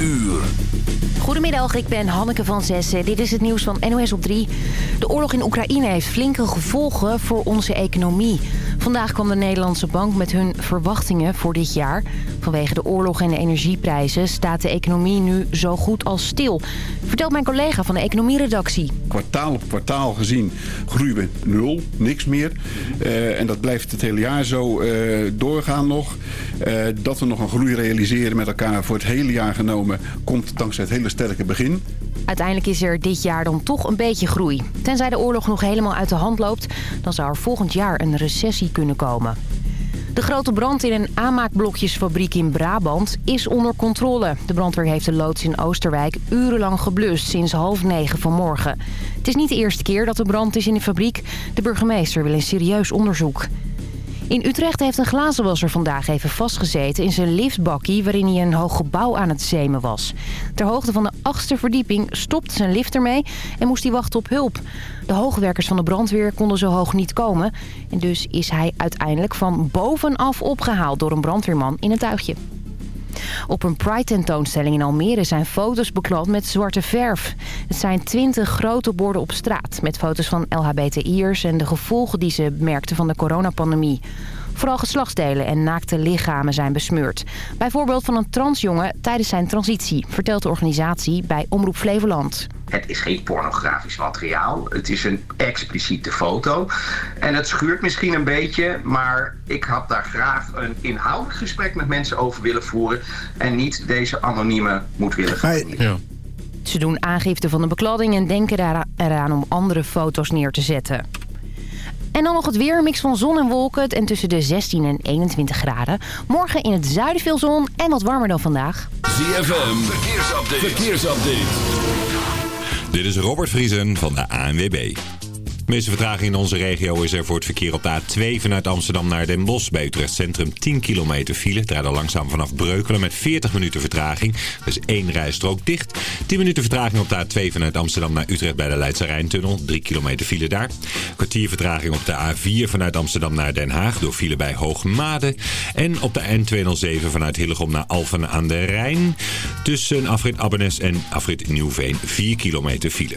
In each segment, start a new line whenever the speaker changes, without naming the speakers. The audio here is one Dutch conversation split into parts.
uur.
Goedemiddag, ik ben Hanneke van Zessen. Dit is het nieuws van NOS op 3. De oorlog in Oekraïne heeft flinke gevolgen voor onze economie. Vandaag kwam de Nederlandse bank met hun verwachtingen voor dit jaar. Vanwege de oorlog en de energieprijzen staat de economie nu zo goed als stil. Vertelt mijn collega van de economieredactie.
Kwartaal op kwartaal gezien groeien we nul, niks meer. Uh, en dat blijft het hele jaar zo uh, doorgaan nog. Uh, dat we nog een groei realiseren met elkaar voor het hele jaar genomen... komt dankzij het hele sterke begin.
Uiteindelijk is er dit jaar dan toch een beetje groei. Tenzij de oorlog nog helemaal uit de hand loopt... dan zou er volgend jaar een recessie kunnen komen. De grote brand in een aanmaakblokjesfabriek in Brabant is onder controle. De brandweer heeft de loods in Oosterwijk urenlang geblust sinds half negen vanmorgen. Het is niet de eerste keer dat er brand is in de fabriek. De burgemeester wil een serieus onderzoek. In Utrecht heeft een glazenwasser vandaag even vastgezeten in zijn liftbakkie... waarin hij een hoog gebouw aan het zemen was. Ter hoogte van de achtste verdieping stopte zijn lift ermee en moest hij wachten op hulp. De hoogwerkers van de brandweer konden zo hoog niet komen. En dus is hij uiteindelijk van bovenaf opgehaald door een brandweerman in een tuigje. Op een Pride-tentoonstelling in Almere zijn foto's beklad met zwarte verf. Het zijn twintig grote borden op straat met foto's van LHBTI'ers... en de gevolgen die ze merkten van de coronapandemie. Vooral geslachtsdelen en naakte lichamen zijn besmeurd. Bijvoorbeeld van een transjongen tijdens zijn transitie, vertelt de organisatie bij Omroep Flevoland.
Het is geen pornografisch materiaal. Het is een expliciete foto. En het schuurt misschien een beetje, maar ik had daar graag een inhoudelijk gesprek met mensen over willen voeren. En niet deze anonieme moet willen gaan. Ja.
Ze doen aangifte van de bekladding en denken eraan om andere foto's neer te zetten. En dan nog het weer, mix van zon en wolken en tussen de 16 en 21 graden. Morgen in het zuiden veel zon en wat warmer dan vandaag.
ZFM, verkeersupdate. verkeersupdate.
Dit is Robert Vriesen van de ANWB. De meeste vertraging in onze regio is er voor het verkeer op de A2 vanuit Amsterdam naar Den Bosch. Bij Utrecht Centrum 10 kilometer file. Het rijdt langzaam vanaf Breukelen met 40 minuten vertraging. Er is één rijstrook dicht. 10 minuten vertraging op de A2 vanuit Amsterdam naar Utrecht bij de Leidse Rijntunnel. 3 kilometer file daar. Kwartier vertraging op de A4 vanuit Amsterdam naar Den Haag door file bij Hoogmade. En op de N207 vanuit Hillegom naar Alphen aan de Rijn. Tussen afrit Abbenes en afrit Nieuwveen 4 kilometer file.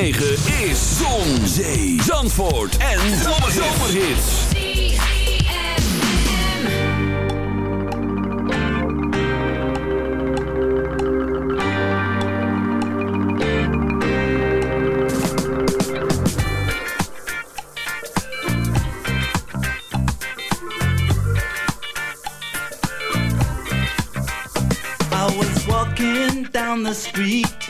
106.9 is Zon, Zee, Zandvoort en Zomerhits.
Down the street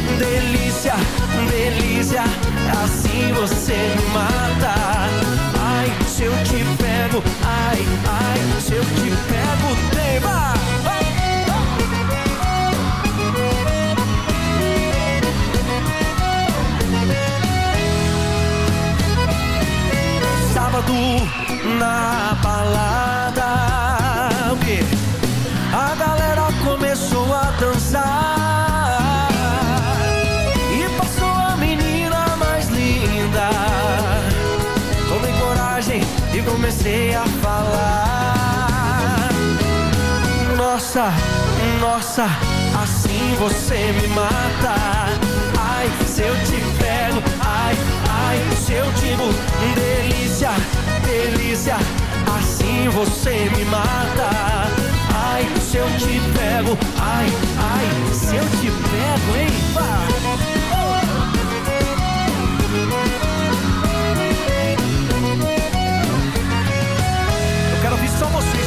delícia, delícia, assim você me mata. Ai, se eu te pego, ai, ai, se eu te pego, tema. Sábado na balada? A galera começou a dançar comecei a falar Nossa, nossa, assim você me mata Ai, se eu te pego, ai, ai, se eu te delícia, delícia Assim você me mata Ai, se eu te pego, ai, ai, se eu te pego, hein? Vá.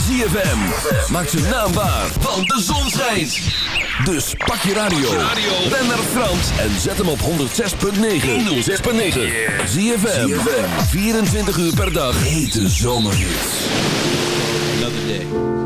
ZFM, maak zijn naam waar, de zon schijnt. Dus pak je radio, ren naar Frans en zet hem op 106.9. 106.9. ZFM, 24 uur per dag, hete zomerhits.
Another day.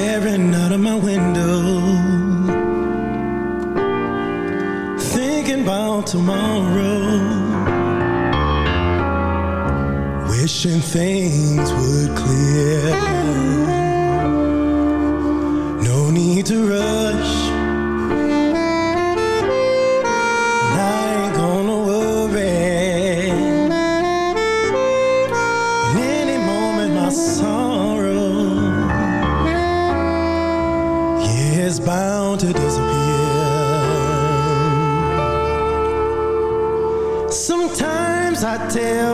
Staring out of my window. Thinking about tomorrow. Wishing things would clear tell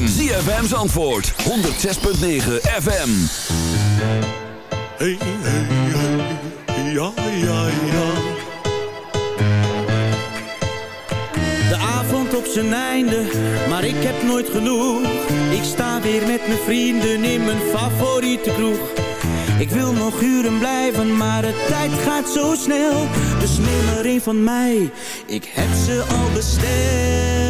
ZFM. ZFM's antwoord. 106.9 FM.
Hey, hey, hey. Ja, ja, ja.
De avond op zijn einde, maar ik heb nooit genoeg. Ik sta weer met mijn vrienden in mijn favoriete kroeg. Ik wil nog uren blijven, maar de tijd gaat zo snel. Dus neem er een van mij, ik heb ze al besteld.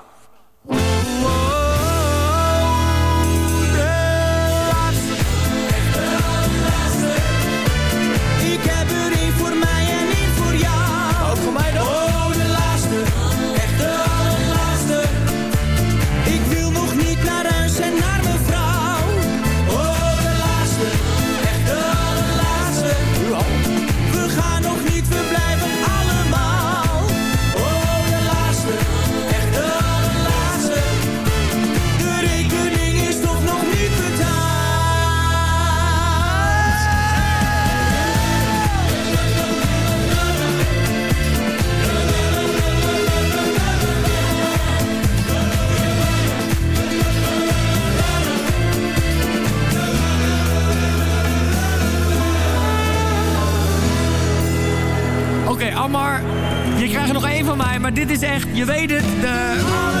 Ammar, je krijgt nog één van mij, maar dit is echt, je weet het, de...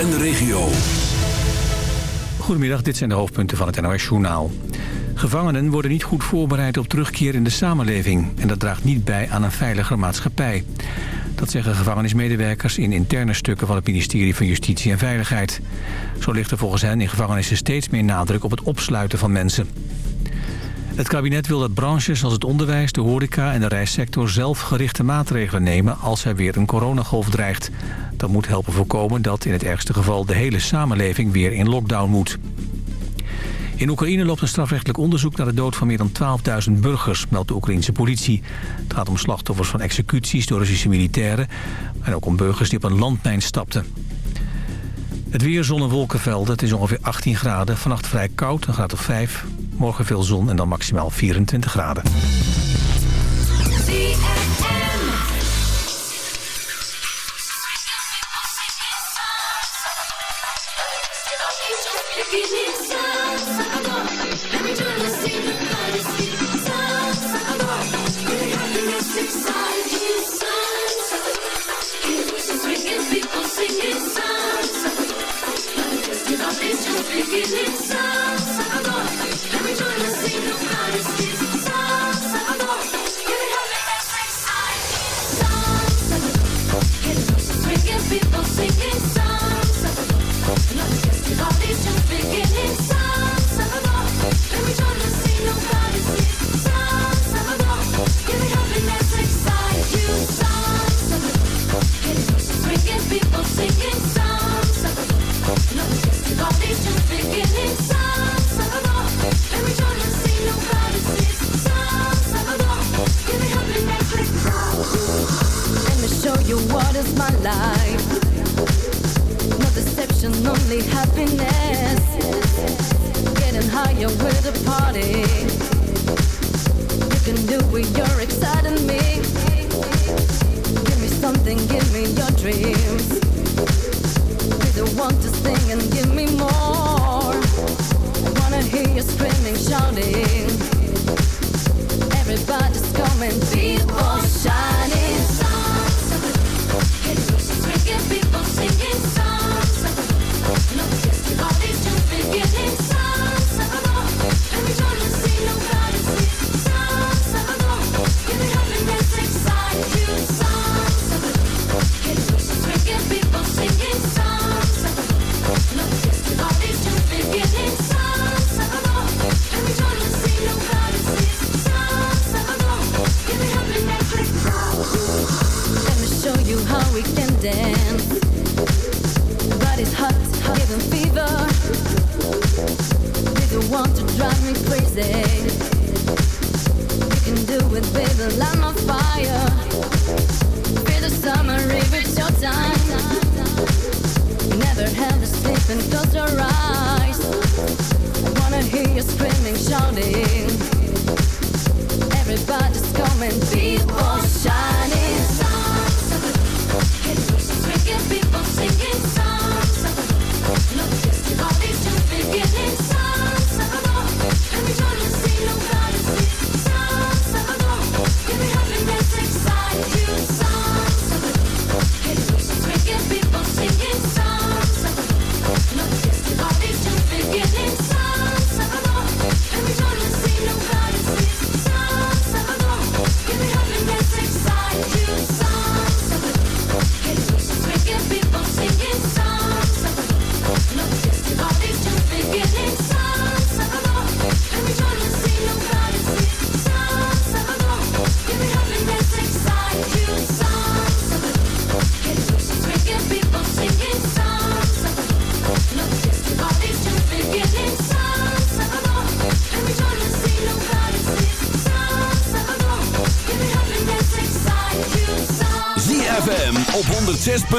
En
de regio.
Goedemiddag, dit zijn de hoofdpunten van het NOS-journaal. Gevangenen worden niet goed voorbereid op terugkeer in de samenleving... en dat draagt niet bij aan een veiligere maatschappij. Dat zeggen gevangenismedewerkers in interne stukken van het ministerie van Justitie en Veiligheid. Zo ligt er volgens hen in gevangenissen steeds meer nadruk op het opsluiten van mensen. Het kabinet wil dat branches als het onderwijs, de horeca en de reissector zelf gerichte maatregelen nemen als er weer een coronagolf dreigt. Dat moet helpen voorkomen dat in het ergste geval de hele samenleving weer in lockdown moet. In Oekraïne loopt een strafrechtelijk onderzoek naar de dood van meer dan 12.000 burgers, meldt de Oekraïnse politie. Het gaat om slachtoffers van executies door Russische militairen en ook om burgers die op een landmijn stapten. Het weer, zon. Het is ongeveer 18 graden. Vannacht vrij koud, een graad of 5. Morgen veel zon en dan maximaal 24 graden.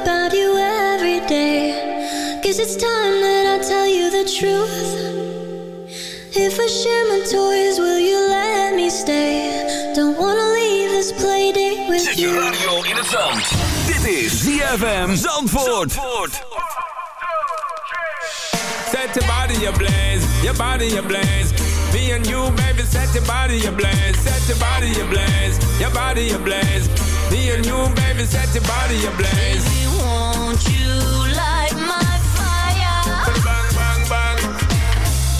about you every day. Guess it's time that I tell you the truth. If I share my toys, will you let me stay? Don't wanna leave this playdate with
Zet je
you.
radio in het zand. Dit is ZFM Zandvoort.
Set your body ablaze, your body ablaze. Me and you, baby, set your body ablaze, set your body ablaze, your body ablaze. Me and you, baby, set your body ablaze.
Baby, won't you light my fire?
Bang, bang, bang.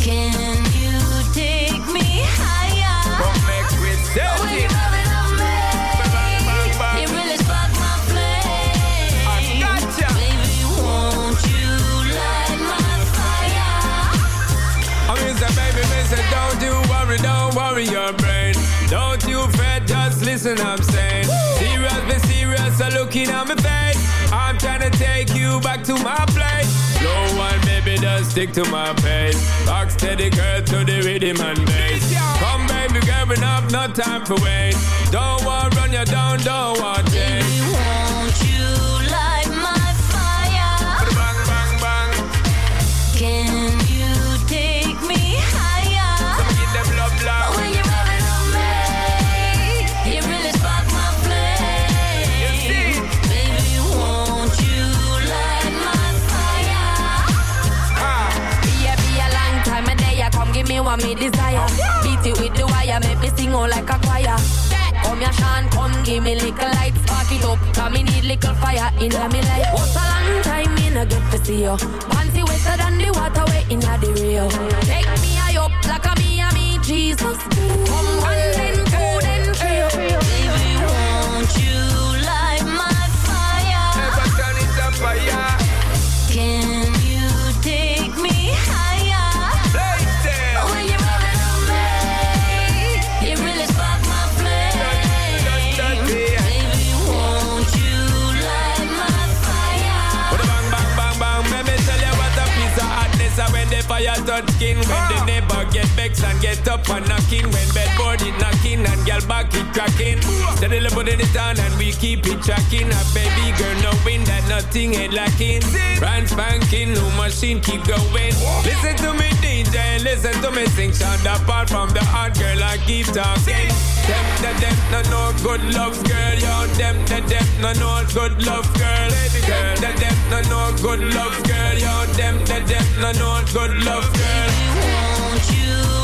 Can you take me higher?
Don't you worry, don't worry your brain. Don't you fret, just listen, I'm saying so looking at me face. I'm trying to take you back to my place. No one, baby, just stick to my pace. Rock steady, girl, to the rhythm and bass. Come, baby, girl, enough, no time for wait. Don't want run you down, don't want change.
What me desire. Beat it with the wire, make me sing all like a choir. Come here, Sean, come give me little light, spark it up. Me need little fire in me life. What's a long time me no get to see you? Panty wetter than the water way in the me and
get up and knocking. When bedboard it knocking and girl back it cracking. Steadily putting it on and we keep it tracking. A baby girl knowing that nothing ain't lacking. Brand spanking, new machine keep going. Listen to me DJ, listen to me sing. Sound apart from the hot girl I keep talking. Them, them, them, no, no good love girl. Yo, them, them, them, no, no good love girl. Girl, them, them, no, no good love girl. Yo, them, them, them, no, no good love girl.
Won't you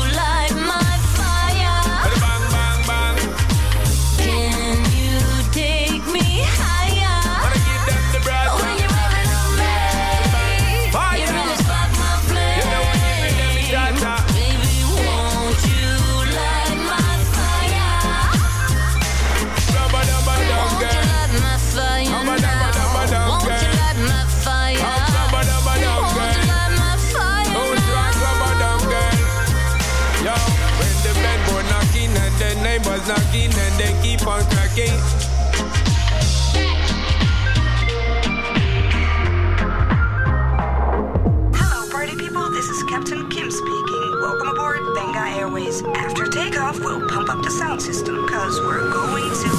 system. Because we're going to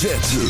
ZFM.